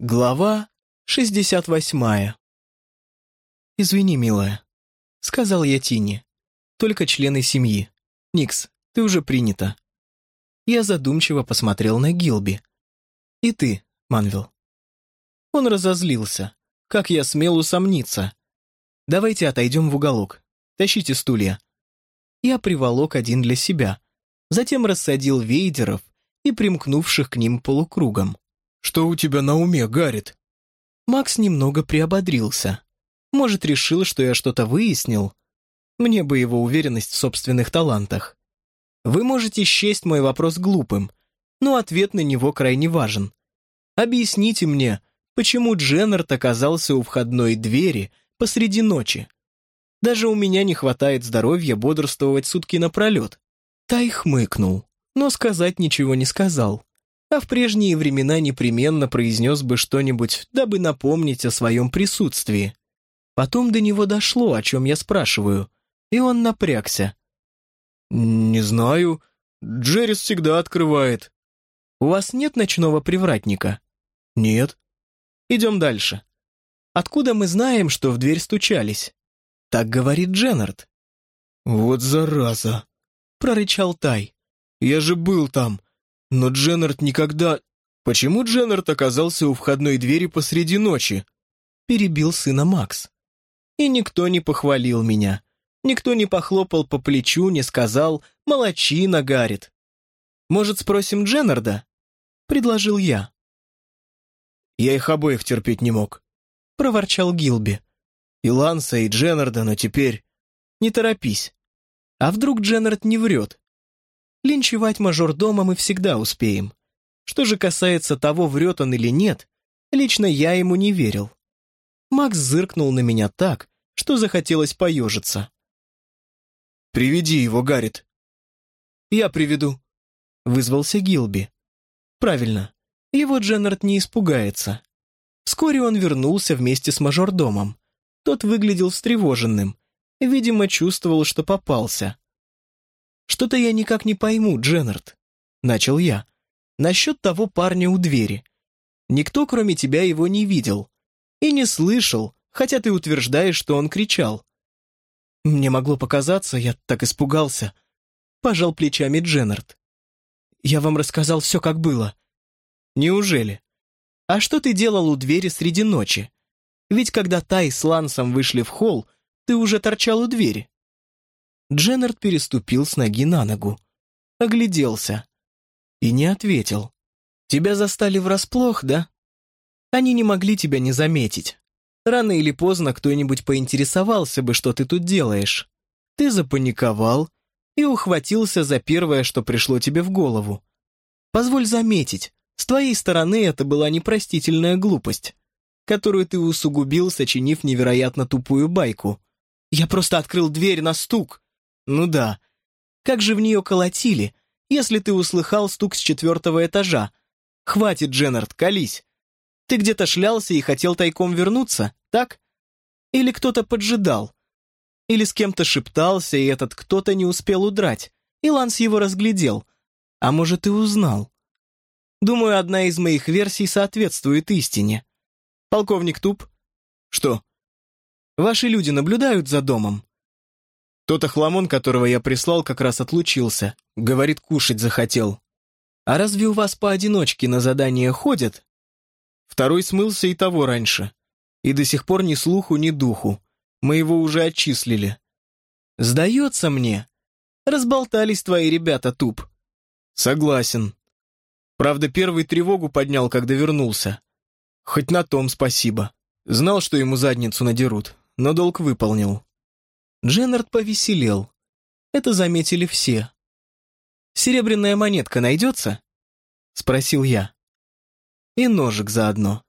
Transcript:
Глава 68 «Извини, милая», — сказал я Тине. «Только члены семьи. Никс, ты уже принята». Я задумчиво посмотрел на Гилби. «И ты, Манвил». Он разозлился. Как я смел усомниться. «Давайте отойдем в уголок. Тащите стулья». Я приволок один для себя. Затем рассадил вейдеров и примкнувших к ним полукругом. «Что у тебя на уме, Гаррит?» Макс немного приободрился. Может, решил, что я что-то выяснил? Мне бы его уверенность в собственных талантах. Вы можете счесть мой вопрос глупым, но ответ на него крайне важен. Объясните мне, почему Дженнард оказался у входной двери посреди ночи? Даже у меня не хватает здоровья бодрствовать сутки напролет. Тай хмыкнул, но сказать ничего не сказал а в прежние времена непременно произнес бы что-нибудь, дабы напомнить о своем присутствии. Потом до него дошло, о чем я спрашиваю, и он напрягся. «Не знаю. Джеррис всегда открывает». «У вас нет ночного привратника?» «Нет». «Идем дальше. Откуда мы знаем, что в дверь стучались?» «Так говорит Дженнард». «Вот зараза!» — прорычал Тай. «Я же был там. Но Дженнард никогда... Почему Дженнард оказался у входной двери посреди ночи? Перебил сына Макс. И никто не похвалил меня. Никто не похлопал по плечу, не сказал «молочина, Гаррит». «Может, спросим Дженнарда?» Предложил я. «Я их обоих терпеть не мог», — проворчал Гилби. «И Ланса, и Дженнарда, но теперь...» «Не торопись. А вдруг Дженнард не врет? Линчевать мажордома мы всегда успеем. Что же касается того, врет он или нет, лично я ему не верил. Макс зыркнул на меня так, что захотелось поежиться. «Приведи его, Гаррит». «Я приведу», — вызвался Гилби. «Правильно, его Дженнард не испугается». Вскоре он вернулся вместе с мажордомом. Тот выглядел встревоженным. Видимо, чувствовал, что попался. «Что-то я никак не пойму, Дженнард», — начал я. «Насчет того парня у двери. Никто, кроме тебя, его не видел. И не слышал, хотя ты утверждаешь, что он кричал». «Мне могло показаться, я так испугался», — пожал плечами Дженнард. «Я вам рассказал все, как было». «Неужели? А что ты делал у двери среди ночи? Ведь когда Тай с Лансом вышли в холл, ты уже торчал у двери». Дженнард переступил с ноги на ногу. Огляделся. И не ответил. «Тебя застали врасплох, да? Они не могли тебя не заметить. Рано или поздно кто-нибудь поинтересовался бы, что ты тут делаешь. Ты запаниковал и ухватился за первое, что пришло тебе в голову. Позволь заметить, с твоей стороны это была непростительная глупость, которую ты усугубил, сочинив невероятно тупую байку. Я просто открыл дверь на стук, ну да. Как же в нее колотили, если ты услыхал стук с четвертого этажа? Хватит, Дженнард, колись. Ты где-то шлялся и хотел тайком вернуться, так? Или кто-то поджидал? Или с кем-то шептался, и этот кто-то не успел удрать, и Ланс его разглядел? А может, и узнал? Думаю, одна из моих версий соответствует истине. Полковник Туп? Что? Ваши люди наблюдают за домом? Тот охламон, которого я прислал, как раз отлучился. Говорит, кушать захотел. А разве у вас поодиночке на задание ходят? Второй смылся и того раньше. И до сих пор ни слуху, ни духу. Мы его уже отчислили. Сдается мне. Разболтались твои ребята, туп. Согласен. Правда, первый тревогу поднял, когда вернулся. Хоть на том спасибо. Знал, что ему задницу надерут, но долг выполнил. Дженнард повеселел. Это заметили все. «Серебряная монетка найдется?» — спросил я. «И ножик заодно».